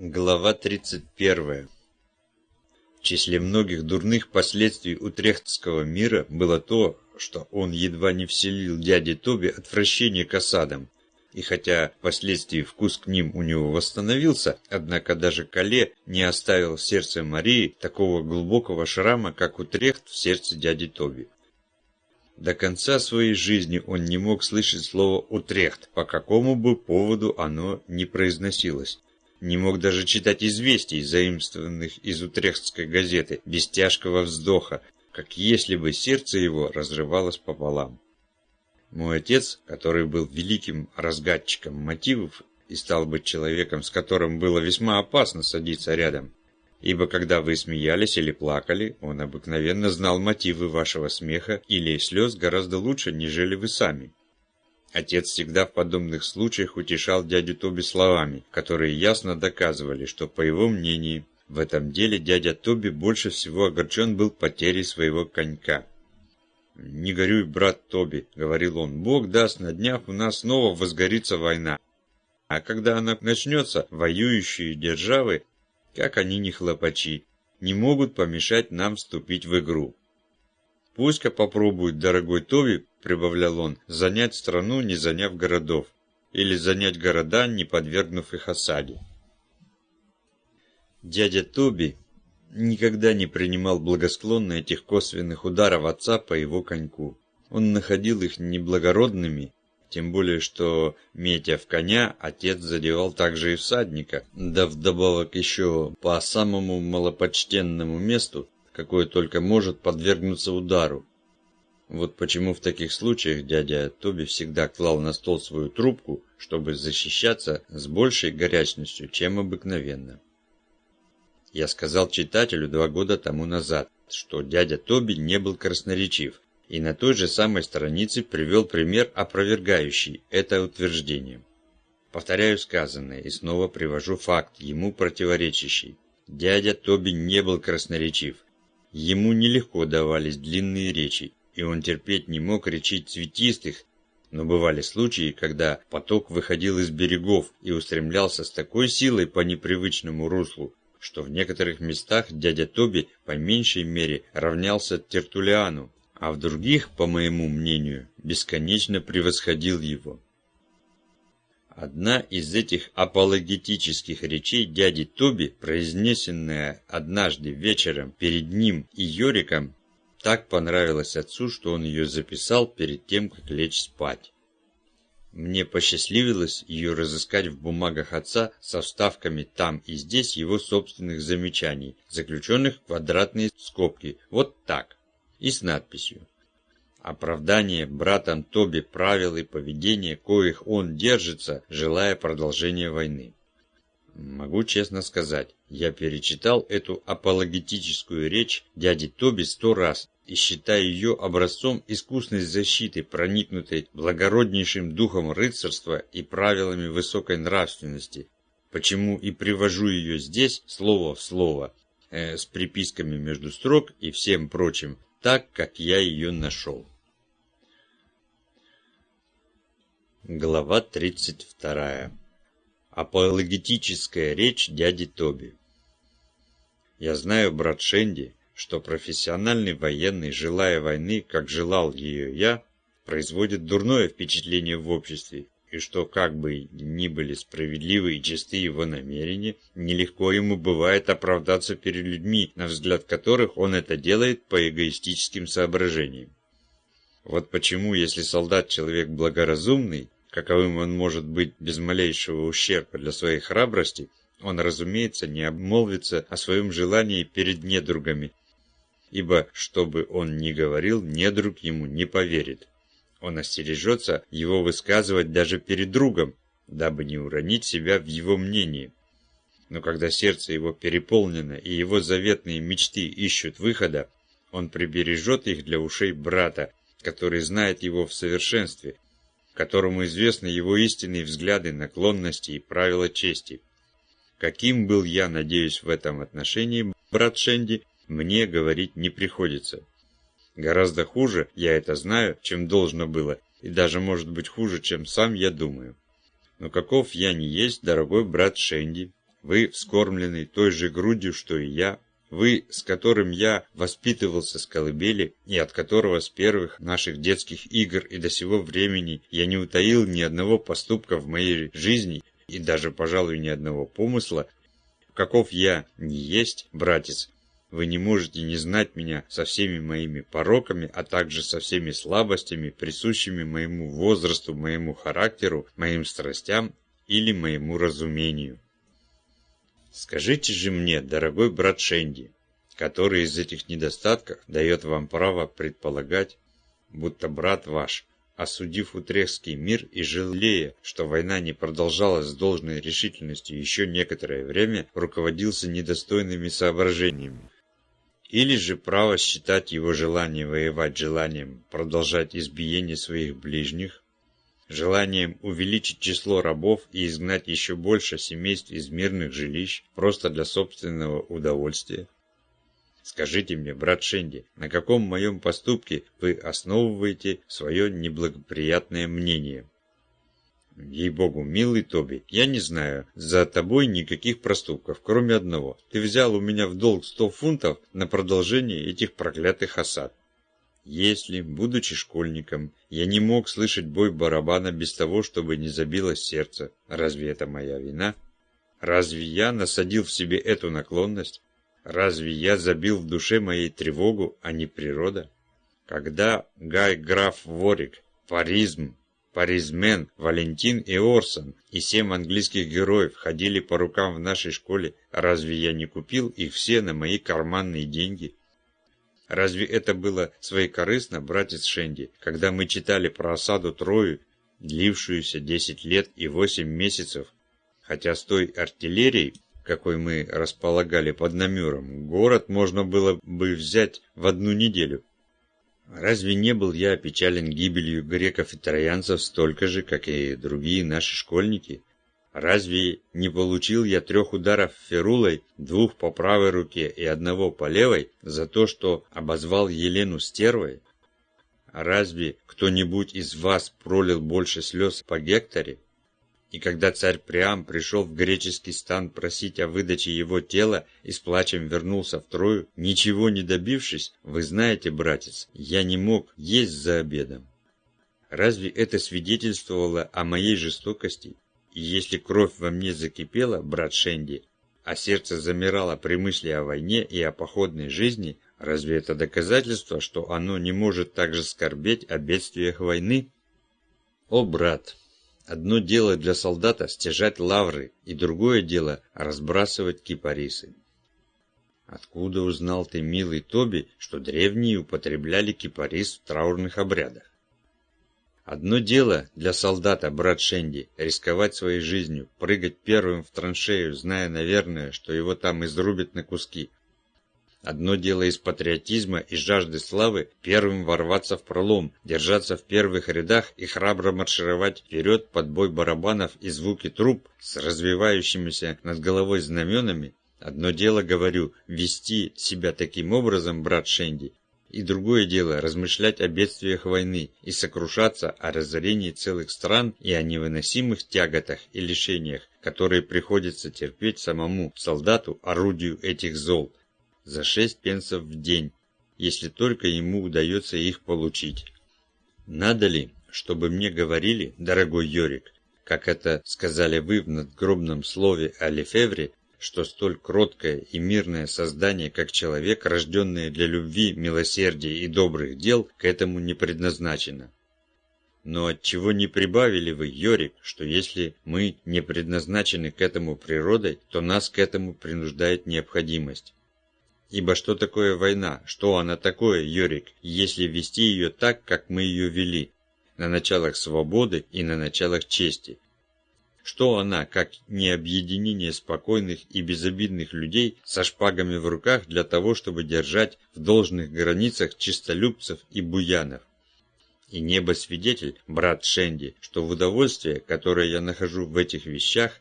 Глава 31. В числе многих дурных последствий утрехтского мира было то, что он едва не вселил дяде Тоби отвращение к осадам. И хотя впоследствии вкус к ним у него восстановился, однако даже Кале не оставил в сердце Марии такого глубокого шрама, как Утрехт в сердце дяди Тоби. До конца своей жизни он не мог слышать слово «Утрехт», по какому бы поводу оно ни произносилось не мог даже читать известий, заимствованных из Утрехтской газеты, без тяжкого вздоха, как если бы сердце его разрывалось пополам. Мой отец, который был великим разгадчиком мотивов и стал быть человеком, с которым было весьма опасно садиться рядом, ибо когда вы смеялись или плакали, он обыкновенно знал мотивы вашего смеха или слез гораздо лучше, нежели вы сами. Отец всегда в подобных случаях утешал дядю Тоби словами, которые ясно доказывали, что, по его мнению, в этом деле дядя Тоби больше всего огорчен был потерей своего конька. «Не горюй, брат Тоби», — говорил он, — «Бог даст, на днях у нас снова возгорится война. А когда она начнется, воюющие державы, как они не хлопачи, не могут помешать нам вступить в игру. Пусть-ка попробует, дорогой Тоби, прибавлял он, занять страну, не заняв городов, или занять города, не подвергнув их осаде. Дядя Тоби никогда не принимал благосклонно этих косвенных ударов отца по его коньку. Он находил их неблагородными, тем более что, метя в коня, отец задевал также и всадника, да вдобавок еще по самому малопочтенному месту, какое только может подвергнуться удару. Вот почему в таких случаях дядя Тоби всегда клал на стол свою трубку, чтобы защищаться с большей горячностью, чем обыкновенно. Я сказал читателю два года тому назад, что дядя Тоби не был красноречив, и на той же самой странице привел пример, опровергающий это утверждение. Повторяю сказанное и снова привожу факт, ему противоречащий. Дядя Тоби не был красноречив, Ему нелегко давались длинные речи, и он терпеть не мог речей цветистых, но бывали случаи, когда поток выходил из берегов и устремлялся с такой силой по непривычному руслу, что в некоторых местах дядя Тоби по меньшей мере равнялся Тертулиану, а в других, по моему мнению, бесконечно превосходил его. Одна из этих апологетических речей дяди Тоби, произнесенная однажды вечером перед ним и Йориком, так понравилась отцу, что он ее записал перед тем, как лечь спать. Мне посчастливилось ее разыскать в бумагах отца со вставками там и здесь его собственных замечаний, заключенных в квадратные скобки, вот так, и с надписью оправдание братом Тоби правил и поведения, коих он держится, желая продолжения войны. Могу честно сказать, я перечитал эту апологетическую речь дяди Тоби сто раз и считаю ее образцом искусной защиты, проникнутой благороднейшим духом рыцарства и правилами высокой нравственности, почему и привожу ее здесь слово в слово, э, с приписками между строк и всем прочим, так, как я ее нашел. Глава 32. Апологетическая речь дяди Тоби. Я знаю, брат Шенди, что профессиональный военный, желая войны, как желал ее я, производит дурное впечатление в обществе, и что, как бы ни были справедливы и чисты его намерения, нелегко ему бывает оправдаться перед людьми, на взгляд которых он это делает по эгоистическим соображениям. Вот почему, если солдат человек благоразумный, каковым он может быть без малейшего ущерба для своей храбрости, он, разумеется, не обмолвится о своем желании перед недругами, ибо, что бы он ни говорил, недруг ему не поверит. Он остережется его высказывать даже перед другом, дабы не уронить себя в его мнении. Но когда сердце его переполнено и его заветные мечты ищут выхода, он прибережет их для ушей брата, который знает его в совершенстве – которому известны его истинные взгляды, наклонности и правила чести. Каким был я, надеюсь, в этом отношении, брат Шенди, мне говорить не приходится. Гораздо хуже, я это знаю, чем должно было, и даже может быть хуже, чем сам я думаю. Но каков я не есть, дорогой брат Шенди, Вы вскормленный той же грудью, что и я. Вы, с которым я воспитывался с колыбели, и от которого с первых наших детских игр и до сего времени я не утаил ни одного поступка в моей жизни и даже, пожалуй, ни одного помысла, каков я не есть, братец, вы не можете не знать меня со всеми моими пороками, а также со всеми слабостями, присущими моему возрасту, моему характеру, моим страстям или моему разумению. Скажите же мне, дорогой брат Шенди, который из этих недостатков дает вам право предполагать, будто брат ваш, осудив Утрехский мир и жалея, что война не продолжалась с должной решительностью еще некоторое время, руководился недостойными соображениями, или же право считать его желание воевать желанием продолжать избиение своих ближних, желанием увеличить число рабов и изгнать еще больше семейств из мирных жилищ просто для собственного удовольствия. Скажите мне, брат Шенди, на каком моем поступке вы основываете свое неблагоприятное мнение? Ей-богу, милый Тоби, я не знаю за тобой никаких проступков, кроме одного. Ты взял у меня в долг сто фунтов на продолжение этих проклятых осад. Если, будучи школьником, я не мог слышать бой барабана без того, чтобы не забилось сердце, разве это моя вина? Разве я насадил в себе эту наклонность? Разве я забил в душе моей тревогу, а не природа? Когда Гай Граф Ворик, Фаризм, Паризмен, Валентин и Орсон и семь английских героев ходили по рукам в нашей школе, разве я не купил их все на мои карманные деньги? Разве это было своекорыстно, братец Шенди, когда мы читали про осаду Трою, длившуюся десять лет и восемь месяцев, хотя с той артиллерией, какой мы располагали под Намюром, город можно было бы взять в одну неделю. Разве не был я опечален гибелью греков и троянцев столько же, как и другие наши школьники? Разве не получил я трех ударов ферулой, двух по правой руке и одного по левой, за то, что обозвал Елену стервой? Разве кто-нибудь из вас пролил больше слез по Гекторе? И когда царь Приам пришел в греческий стан просить о выдаче его тела и с плачем вернулся в Трою, ничего не добившись, вы знаете, братец, я не мог есть за обедом. Разве это свидетельствовало о моей жестокости? Если кровь во мне закипела, брат Шенди, а сердце замирало при мысли о войне и о походной жизни, разве это доказательство, что оно не может также скорбеть о бедствиях войны? О, брат, Одно дело для солдата стяжать лавры, и другое дело разбрасывать кипарисы. Откуда узнал ты, милый Тоби, что древние употребляли кипарис в траурных обрядах? Одно дело для солдата, брат Шенди, рисковать своей жизнью, прыгать первым в траншею, зная, наверное, что его там изрубят на куски, Одно дело из патриотизма и жажды славы первым ворваться в пролом, держаться в первых рядах и храбро маршировать вперед под бой барабанов и звуки труб с развивающимися над головой знаменами. Одно дело, говорю, вести себя таким образом, брат Шенди, и другое дело размышлять о бедствиях войны и сокрушаться о разорении целых стран и о невыносимых тяготах и лишениях, которые приходится терпеть самому солдату, орудию этих зол, за 6 пенсов в день, если только ему удается их получить. Надо ли, чтобы мне говорили, дорогой Йорик, как это сказали вы в надгробном слове о Лефевре, что столь кроткое и мирное создание, как человек, рожденное для любви, милосердия и добрых дел, к этому не предназначено. Но отчего не прибавили вы, Йорик, что если мы не предназначены к этому природой, то нас к этому принуждает необходимость? Ибо что такое война? Что она такое, Йорик, если вести ее так, как мы ее вели? На началах свободы и на началах чести. Что она, как не объединение спокойных и безобидных людей со шпагами в руках для того, чтобы держать в должных границах чистолюбцев и буянов? И небо свидетель, брат Шенди, что в удовольствие, которое я нахожу в этих вещах,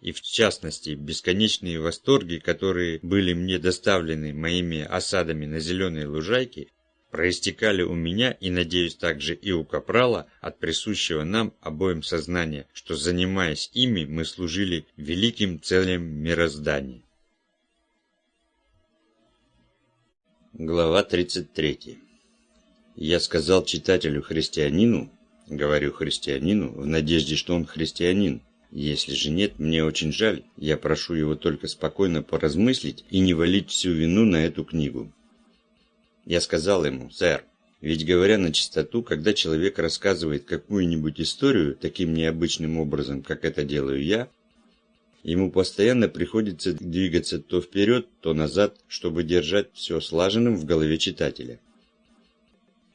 и в частности бесконечные восторги, которые были мне доставлены моими осадами на зеленой лужайке, проистекали у меня и, надеюсь, также и у Капрала от присущего нам обоим сознания, что, занимаясь ими, мы служили великим целям мироздания. Глава 33 Я сказал читателю-христианину, говорю христианину, в надежде, что он христианин, если же нет, мне очень жаль, я прошу его только спокойно поразмыслить и не валить всю вину на эту книгу. Я сказал ему, сэр, ведь говоря на чистоту, когда человек рассказывает какую-нибудь историю таким необычным образом, как это делаю я, ему постоянно приходится двигаться то вперед, то назад, чтобы держать все слаженным в голове читателя.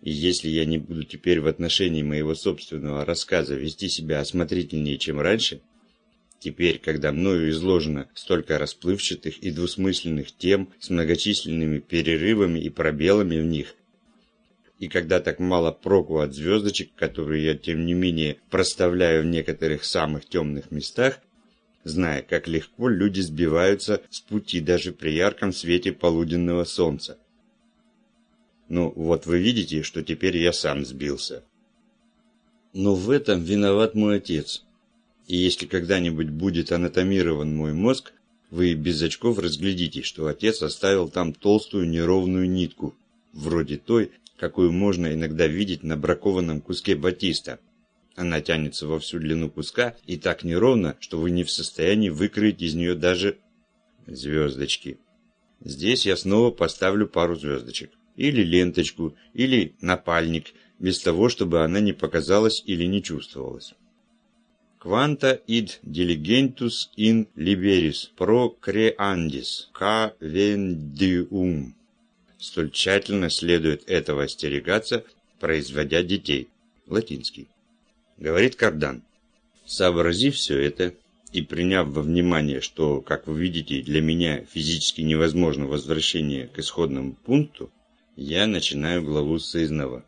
И если я не буду теперь в отношении моего собственного рассказа вести себя осмотрительнее, чем раньше, теперь, когда мною изложено столько расплывчатых и двусмысленных тем с многочисленными перерывами и пробелами в них, и когда так мало проку от звездочек, которые я, тем не менее, проставляю в некоторых самых темных местах, зная, как легко люди сбиваются с пути даже при ярком свете полуденного солнца. Ну, вот вы видите, что теперь я сам сбился. Но в этом виноват мой отец. И если когда-нибудь будет анатомирован мой мозг, вы без очков разглядите, что отец оставил там толстую неровную нитку, вроде той, какую можно иногда видеть на бракованном куске батиста. Она тянется во всю длину куска и так неровно, что вы не в состоянии выкроить из нее даже звездочки. Здесь я снова поставлю пару звездочек или ленточку, или напальник, без того, чтобы она не показалась или не чувствовалась. Quanta id diligentus in liberis pro creandis cavendium. Столь тщательно следует этого остерегаться, производя детей. Латинский. Говорит Кардан. Сообразив все это и приняв во внимание, что, как вы видите, для меня физически невозможно возвращение к исходному пункту, я начинаю главу сызнова.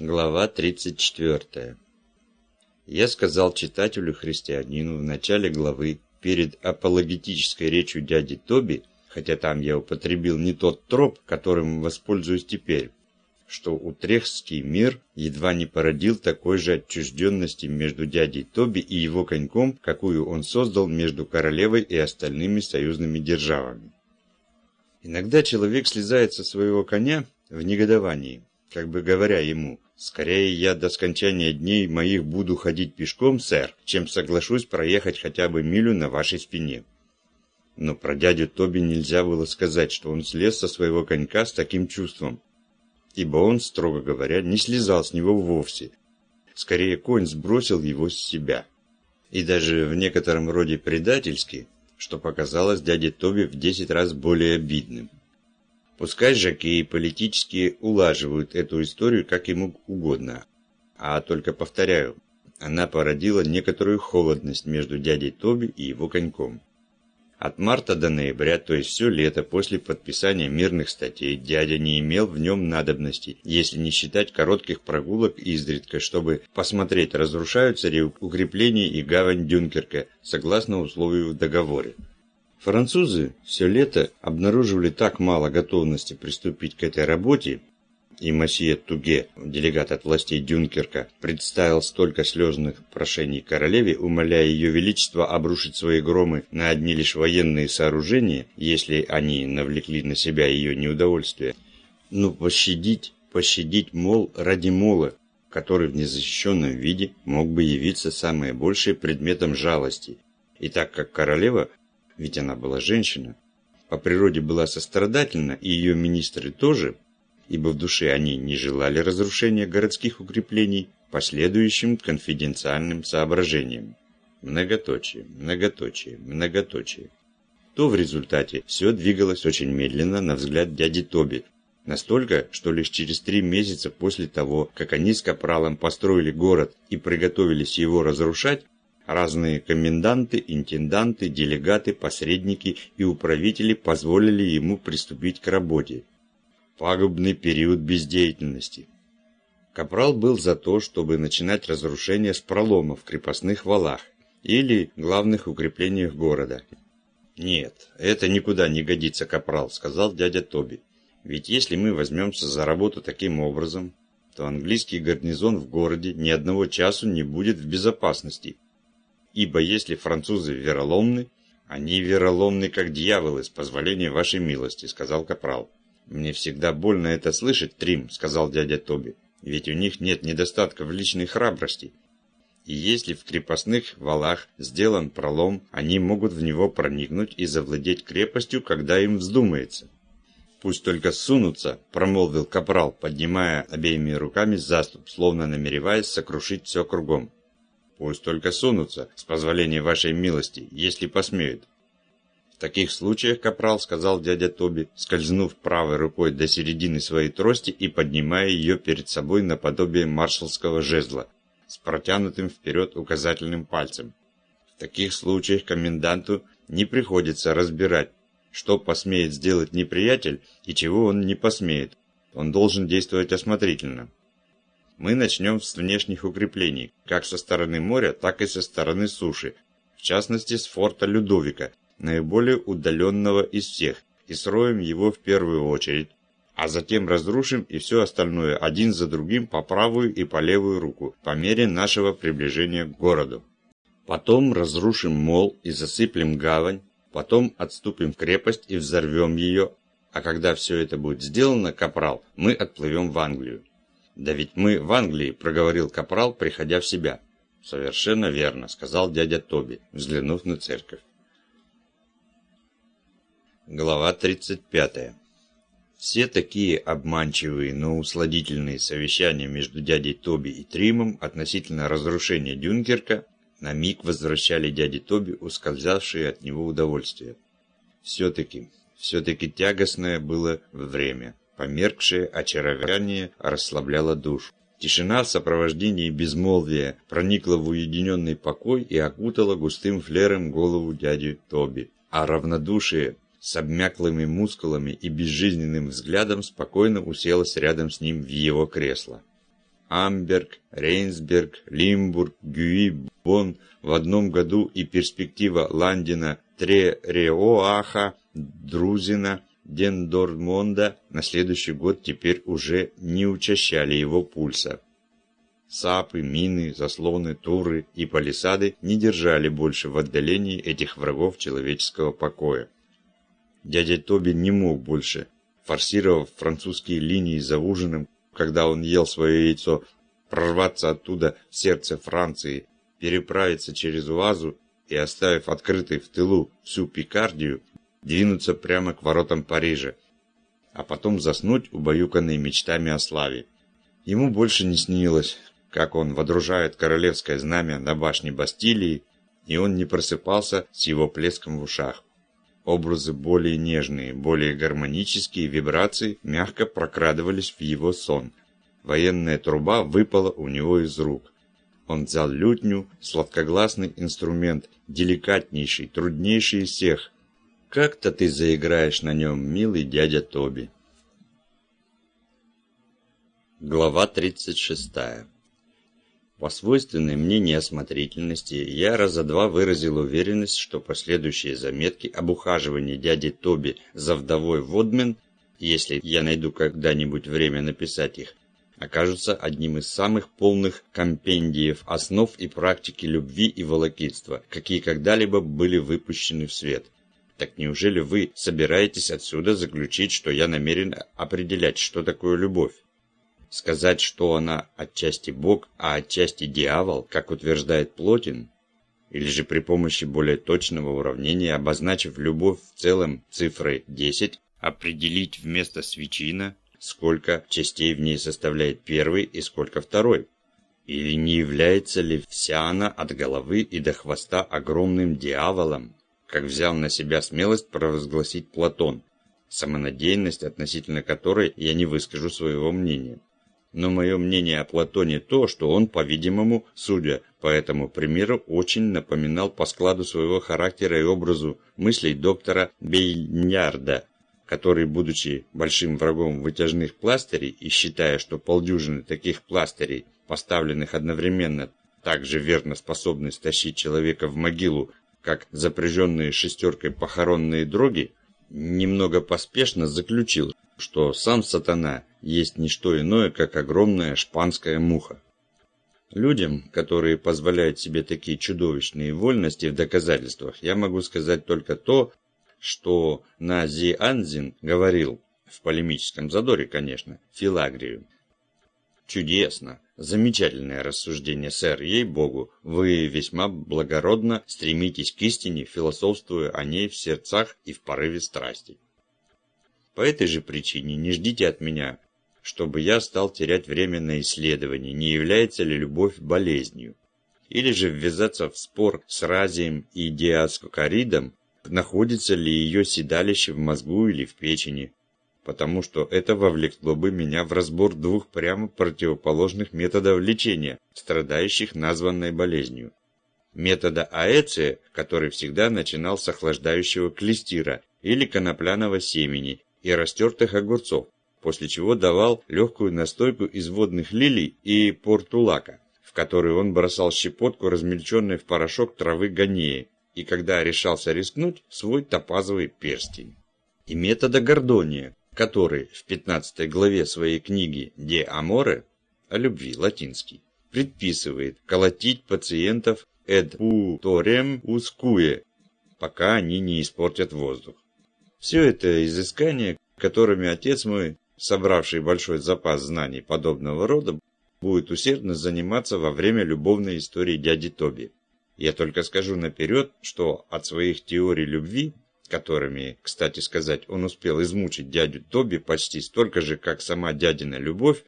Глава 34. Я сказал читателю-христианину в начале главы, перед апологетической речью дяди Тоби, хотя там я употребил не тот троп, которым воспользуюсь теперь, что утрехский мир едва не породил такой же отчужденности между дядей Тоби и его коньком, какую он создал между королевой и остальными союзными державами. Иногда человек слезает со своего коня в негодовании, как бы говоря ему «Скорее я до скончания дней моих буду ходить пешком, сэр, чем соглашусь проехать хотя бы милю на вашей спине». Но про дядю Тоби нельзя было сказать, что он слез со своего конька с таким чувством, ибо он, строго говоря, не слезал с него вовсе. Скорее, конь сбросил его с себя. И даже в некотором роде предательски – что показалось дяде Тоби в десять раз более обидным. Пускай жакеи политически улаживают эту историю как ему угодно, а только повторяю, она породила некоторую холодность между дядей Тоби и его коньком. От марта до ноября, то есть все лето после подписания мирных статей, дядя не имел в нем надобности, если не считать коротких прогулок изредка, чтобы посмотреть, разрушаются ли укрепления и гавань Дюнкерка, согласно условию в договоре. Французы все лето обнаруживали так мало готовности приступить к этой работе, и Масье Туге, делегат от властей Дюнкерка, представил столько слезных прошений королеве, умоляя ее величество обрушить свои громы на одни лишь военные сооружения, если они навлекли на себя ее неудовольствие. Ну, пощадить, пощадить, мол, ради мола, который в незащищенном виде мог бы явиться самое большее предметом жалости. И так как королева, ведь она была женщина, по природе была сострадательна, и ее министры тоже – ибо в душе они не желали разрушения городских укреплений последующим конфиденциальным соображениям. Многоточие, многоточие, многоточие. То в результате все двигалось очень медленно на взгляд дяди Тоби, Настолько, что лишь через три месяца после того, как они с Капралом построили город и приготовились его разрушать, разные коменданты, интенданты, делегаты, посредники и управители позволили ему приступить к работе пагубный период бездеятельности. Капрал был за то, чтобы начинать разрушение с проломов в крепостных валах или главных укреплениях города. «Нет, это никуда не годится, капрал», — сказал дядя Тоби. «Ведь если мы возьмемся за работу таким образом, то английский гарнизон в городе ни одного часу не будет в безопасности. Ибо если французы вероломны, они вероломны, как дьяволы, с позволения вашей милости», — сказал капрал. «Мне всегда больно это слышать, Трим», — сказал дядя Тоби. «Ведь у них нет недостатка в личной храбрости. И если в крепостных валах сделан пролом, они могут в него проникнуть и завладеть крепостью, когда им вздумается. «Пусть только сунутся», – промолвил капрал, поднимая обеими руками заступ, словно намереваясь сокрушить все кругом. «Пусть только сунутся, с позволения вашей милости, если посмеют». «В таких случаях, капрал», – сказал дядя Тоби, скользнув правой рукой до середины своей трости и поднимая ее перед собой наподобие маршалского жезла, с протянутым вперед указательным пальцем. В таких случаях коменданту не приходится разбирать, что посмеет сделать неприятель и чего он не посмеет. Он должен действовать осмотрительно. Мы начнем с внешних укреплений, как со стороны моря, так и со стороны суши, в частности с форта Людовика, наиболее удаленного из всех, и строим его в первую очередь, а затем разрушим и все остальное один за другим по правую и по левую руку, по мере нашего приближения к городу. Потом разрушим мол и засыплем гавань, потом отступим в крепость и взорвем ее, а когда все это будет сделано, Капрал, мы отплывем в Англию. «Да ведь мы в Англии», — проговорил Капрал, приходя в себя. «Совершенно верно», — сказал дядя Тоби, взглянув на церковь. Глава тридцать пятая. Все такие обманчивые, но усладительные совещания между дядей Тоби и Тримом относительно разрушения Дюнкерка на миг возвращали дяде Тоби ускользавшие от него удовольствие. Все-таки, все-таки тягостное было время. Померкшее очарование расслабляло душу. Тишина в сопровождении безмолвия проникла в уединенный покой и окутала густым флером голову дяди Тоби. А равнодушие с обмяклыми мускулами и безжизненным взглядом спокойно уселась рядом с ним в его кресло. Амберг, Рейнсберг, Лимбург, Гюи, Бон в одном году и перспектива Ландина, Тререоаха, Друзина, Дендормонда на следующий год теперь уже не учащали его пульса. Сапы, мины, заслоны, туры и палисады не держали больше в отдалении этих врагов человеческого покоя. Дядя Тоби не мог больше, форсировав французские линии за ужином, когда он ел свое яйцо, прорваться оттуда в сердце Франции, переправиться через Уазу и, оставив открытой в тылу всю Пикардию, двинуться прямо к воротам Парижа, а потом заснуть, убаюканный мечтами о славе. Ему больше не снилось, как он водружает королевское знамя на башне Бастилии, и он не просыпался с его плеском в ушах. Образы более нежные, более гармонические вибрации мягко прокрадывались в его сон. Военная труба выпала у него из рук. Он взял лютню, сладкогласный инструмент, деликатнейший, труднейший из всех. Как-то ты заиграешь на нем, милый дядя Тоби. Глава тридцать шестая. По свойственной мне неосмотрительности я раза два выразил уверенность, что последующие заметки об ухаживании дяди Тоби за вдовой Водмен, если я найду когда-нибудь время написать их, окажутся одним из самых полных компендиев основ и практики любви и волокитства, какие когда-либо были выпущены в свет. Так неужели вы собираетесь отсюда заключить, что я намерен определять, что такое любовь? Сказать, что она отчасти Бог, а отчасти дьявол, как утверждает Плотин, или же при помощи более точного уравнения, обозначив любовь в целом цифрой 10, определить вместо свечина, сколько частей в ней составляет первый и сколько второй. Или не является ли вся она от головы и до хвоста огромным дьяволом, как взял на себя смелость провозгласить Платон, самонадеянность относительно которой я не выскажу своего мнения. Но мое мнение о Платоне то, что он, по-видимому, судя по этому примеру, очень напоминал по складу своего характера и образу мыслей доктора Бейнярда, который, будучи большим врагом вытяжных пластырей и считая, что полдюжины таких пластырей, поставленных одновременно, также верно способны стащить человека в могилу, как запряженные шестеркой похоронные дроги, немного поспешно заключил, что сам сатана есть не что иное, как огромная шпанская муха. Людям, которые позволяют себе такие чудовищные вольности в доказательствах, я могу сказать только то, что на Зи Анзин говорил, в полемическом задоре, конечно, Филагрию. Чудесно, замечательное рассуждение, сэр, ей-богу, вы весьма благородно стремитесь к истине, философствуя о ней в сердцах и в порыве страсти. По этой же причине не ждите от меня чтобы я стал терять время на исследование, не является ли любовь болезнью. Или же ввязаться в спор с Разием и Диаскокаридом, находится ли ее седалище в мозгу или в печени, потому что это вовлекло бы меня в разбор двух прямо противоположных методов лечения, страдающих названной болезнью. Метода Аэция, который всегда начинал с охлаждающего клестира или конопляного семени и растертых огурцов, после чего давал легкую настойку из водных лилий и портулака, в которую он бросал щепотку размельченной в порошок травы ганеи, и когда решался рискнуть, свой топазовый перстень. И метода Гордония, который в 15 главе своей книги «De Amore» о любви, латинский, предписывает колотить пациентов «ed putorem uscue», пока они не испортят воздух. Все это изыскания, которыми отец мой собравший большой запас знаний подобного рода, будет усердно заниматься во время любовной истории дяди Тоби. Я только скажу наперед, что от своих теорий любви, которыми, кстати сказать, он успел измучить дядю Тоби почти столько же, как сама дядина любовь,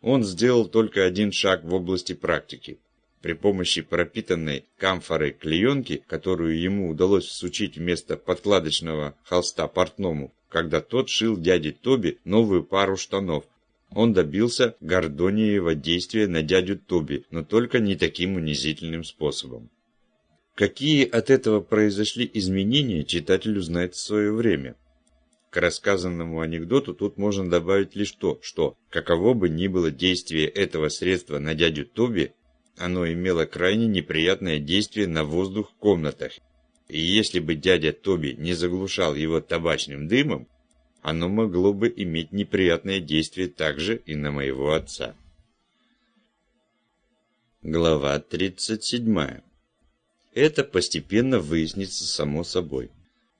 он сделал только один шаг в области практики. При помощи пропитанной камфорой клеенки, которую ему удалось всучить вместо подкладочного холста портному, когда тот шил дяде Тоби новую пару штанов. Он добился гордониева действия на дядю Тоби, но только не таким унизительным способом. Какие от этого произошли изменения, читатель узнает в свое время. К рассказанному анекдоту тут можно добавить лишь то, что, каково бы ни было действие этого средства на дядю Тоби, оно имело крайне неприятное действие на воздух в комнатах и если бы дядя Тоби не заглушал его табачным дымом, оно могло бы иметь неприятное действие также и на моего отца. Глава 37. Это постепенно выяснится само собой.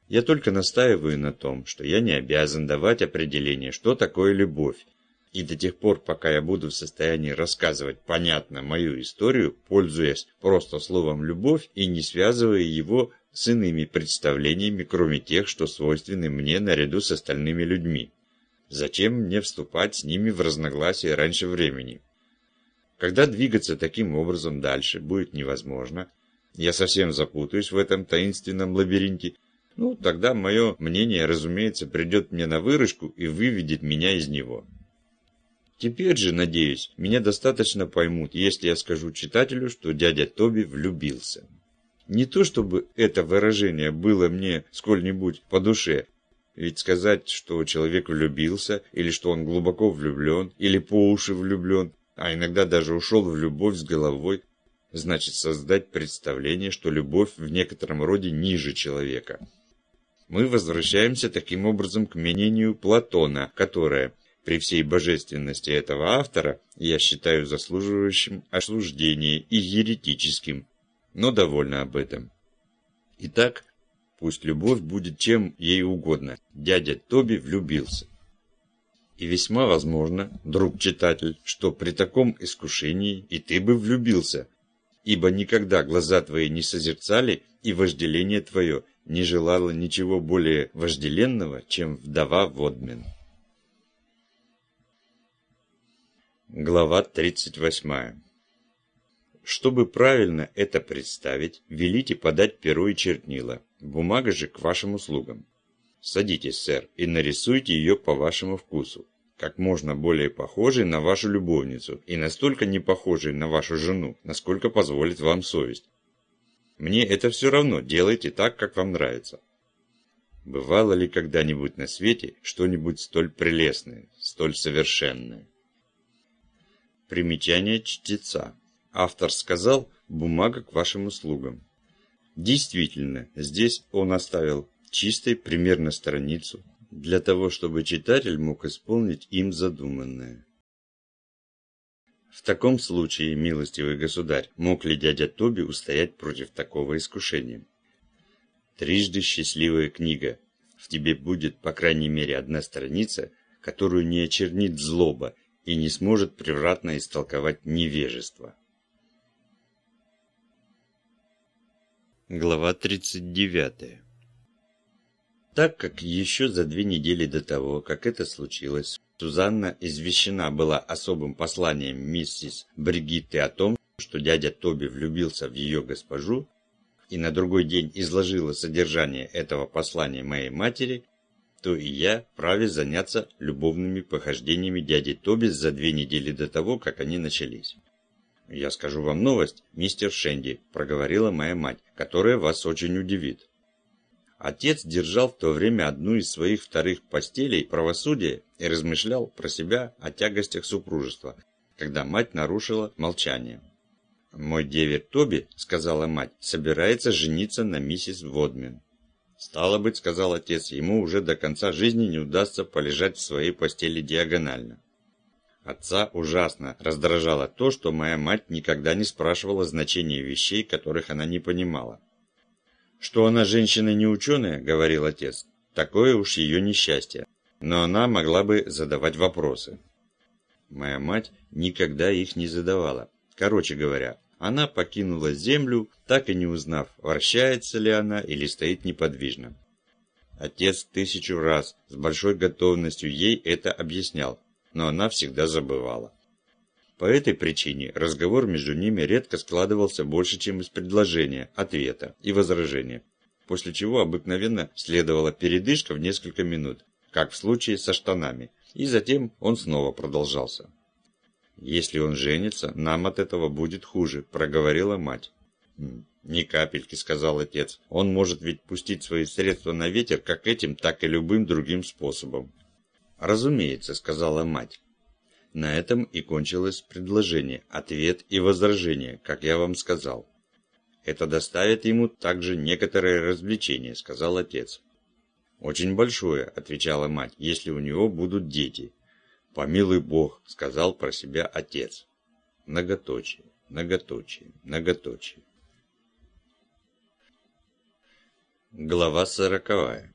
Я только настаиваю на том, что я не обязан давать определение, что такое любовь, и до тех пор, пока я буду в состоянии рассказывать понятно мою историю, пользуясь просто словом «любовь» и не связывая его с иными представлениями, кроме тех, что свойственны мне наряду с остальными людьми. Зачем мне вступать с ними в разногласия раньше времени? Когда двигаться таким образом дальше будет невозможно, я совсем запутаюсь в этом таинственном лабиринте, ну, тогда мое мнение, разумеется, придет мне на выручку и выведет меня из него. Теперь же, надеюсь, меня достаточно поймут, если я скажу читателю, что дядя Тоби влюбился. Не то чтобы это выражение было мне сколь-нибудь по душе, ведь сказать, что человек влюбился, или что он глубоко влюблен, или по уши влюблен, а иногда даже ушел в любовь с головой, значит создать представление, что любовь в некотором роде ниже человека. Мы возвращаемся таким образом к мнению Платона, которое, при всей божественности этого автора, я считаю заслуживающим осуждения и еретическим, но довольна об этом. Итак, пусть любовь будет чем ей угодно. Дядя Тоби влюбился. И весьма возможно, друг читатель, что при таком искушении и ты бы влюбился, ибо никогда глаза твои не созерцали, и вожделение твое не желало ничего более вожделенного, чем вдова Водмен. Глава 38 чтобы правильно это представить, велите подать перо и чернила. Бумага же к вашим услугам. Садитесь, сэр, и нарисуйте ее по вашему вкусу. Как можно более похожей на вашу любовницу и настолько не похожей на вашу жену, насколько позволит вам совесть. Мне это все равно, делайте так, как вам нравится. Бывало ли когда-нибудь на свете что-нибудь столь прелестное, столь совершенное? Примечание чтеца. Автор сказал «бумага к вашим услугам». Действительно, здесь он оставил чистой примерно страницу, для того, чтобы читатель мог исполнить им задуманное. В таком случае, милостивый государь, мог ли дядя Тоби устоять против такого искушения? Трижды счастливая книга. В тебе будет, по крайней мере, одна страница, которую не очернит злоба и не сможет превратно истолковать невежество. Глава 39 Так как еще за две недели до того, как это случилось, Сузанна извещена была особым посланием миссис Бригитты о том, что дядя Тоби влюбился в ее госпожу, и на другой день изложила содержание этого послания моей матери, то и я праве заняться любовными похождениями дяди Тоби за две недели до того, как они начались. «Я скажу вам новость, мистер Шенди», – проговорила моя мать, – «которая вас очень удивит». Отец держал в то время одну из своих вторых постелей правосудия и размышлял про себя о тягостях супружества, когда мать нарушила молчание. «Мой деверь Тоби, — сказала мать, — собирается жениться на миссис Водмен». «Стало быть, — сказал отец, — ему уже до конца жизни не удастся полежать в своей постели диагонально». Отца ужасно раздражало то, что моя мать никогда не спрашивала значения вещей, которых она не понимала. Что она женщина не ученая, говорил отец, такое уж ее несчастье. Но она могла бы задавать вопросы. Моя мать никогда их не задавала. Короче говоря, она покинула землю, так и не узнав, вращается ли она или стоит неподвижно. Отец тысячу раз с большой готовностью ей это объяснял, но она всегда забывала. По этой причине разговор между ними редко складывался больше, чем из предложения, ответа и возражения, после чего обыкновенно следовала передышка в несколько минут, как в случае со штанами, и затем он снова продолжался. «Если он женится, нам от этого будет хуже», – проговорила мать. «Ни капельки», – сказал отец. «Он может ведь пустить свои средства на ветер как этим, так и любым другим способом». «Разумеется», – сказала мать. На этом и кончилось предложение, ответ и возражение, как я вам сказал. Это доставит ему также некоторое развлечение, сказал отец. Очень большое, отвечала мать, если у него будут дети. Помилуй Бог, сказал про себя отец. Многоточие, многоточие, многоточие. Глава сороковая.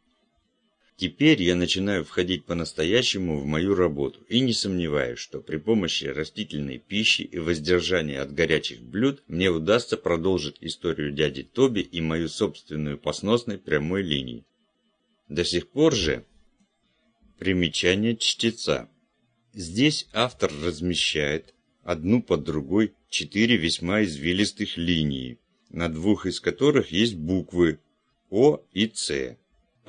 Теперь я начинаю входить по-настоящему в мою работу и не сомневаюсь, что при помощи растительной пищи и воздержания от горячих блюд мне удастся продолжить историю дяди Тоби и мою собственную по сносной прямой линии. До сих пор же примечание чтеца. Здесь автор размещает одну под другой четыре весьма извилистых линии, на двух из которых есть буквы О и С.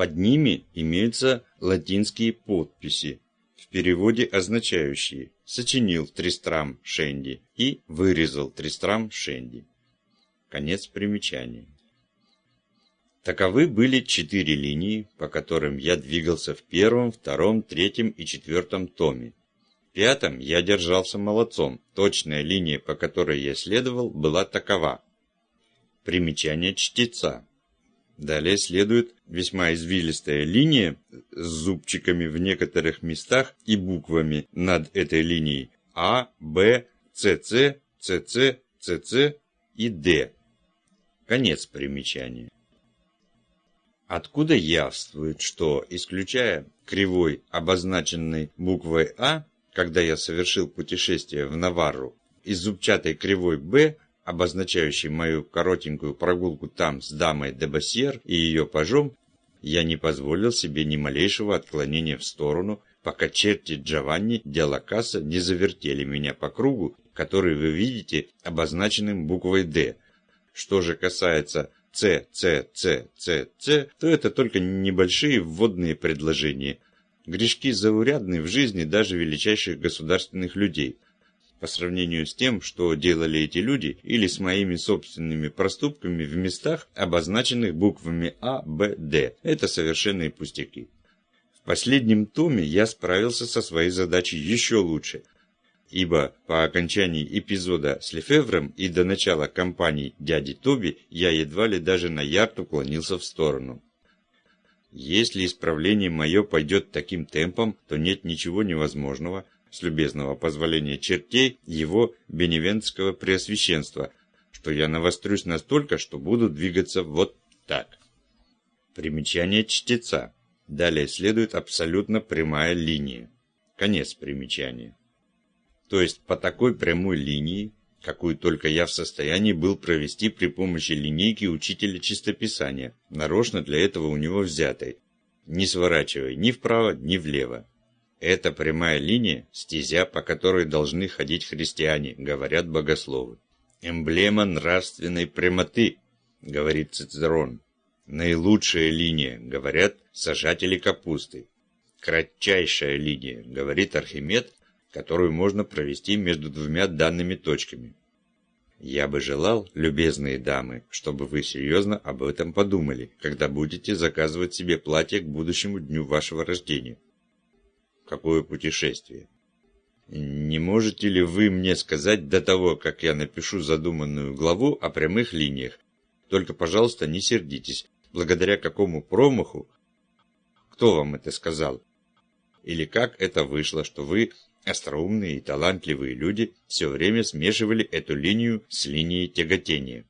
Под ними имеются латинские подписи, в переводе означающие «сочинил Тристрам Шенди» и «вырезал Тристрам Шенди». Конец примечания. Таковы были четыре линии, по которым я двигался в первом, втором, третьем и четвертом томе. В пятом я держался молодцом. Точная линия, по которой я следовал, была такова. Примечание чтеца. Далее следует весьма извилистая линия с зубчиками в некоторых местах и буквами над этой линией А, Б, СС, СС, СС и Д. Конец примечания. Откуда явствует, что, исключая кривой, обозначенный буквой А, когда я совершил путешествие в Наварру, из зубчатой кривой Б обозначающий мою коротенькую прогулку там с дамой де Басьер и ее пажом, я не позволил себе ни малейшего отклонения в сторону, пока черти Джованни де Лакаса не завертели меня по кругу, который вы видите обозначенным буквой «Д». Что же касается С, С, С, С, С, то это только небольшие вводные предложения. Грешки заурядны в жизни даже величайших государственных людей – по сравнению с тем, что делали эти люди, или с моими собственными проступками в местах, обозначенных буквами А, Б, Д. Это совершенные пустяки. В последнем томе я справился со своей задачей еще лучше. ибо по окончании эпизода с Лефевром и до начала кампании дяди Тоби я едва ли даже на ярд уклонился в сторону. Если исправление мое пойдет таким темпом, то нет ничего невозможного, с любезного позволения чертей, его беневентского преосвященства, что я навострюсь настолько, что буду двигаться вот так. Примечание чтеца. Далее следует абсолютно прямая линия. Конец примечания. То есть по такой прямой линии, какую только я в состоянии был провести при помощи линейки учителя чистописания, нарочно для этого у него взятой, не сворачивая ни вправо, ни влево. Это прямая линия, стезя, по которой должны ходить христиане, говорят богословы. Эмблема нравственной прямоты, говорит Цицерон. Наилучшая линия, говорят сажатели капусты. Кратчайшая линия, говорит Архимед, которую можно провести между двумя данными точками. Я бы желал, любезные дамы, чтобы вы серьезно об этом подумали, когда будете заказывать себе платье к будущему дню вашего рождения. Какое путешествие? Не можете ли вы мне сказать до того, как я напишу задуманную главу о прямых линиях? Только, пожалуйста, не сердитесь. Благодаря какому промаху? Кто вам это сказал? Или как это вышло, что вы, остроумные и талантливые люди, все время смешивали эту линию с линией тяготения?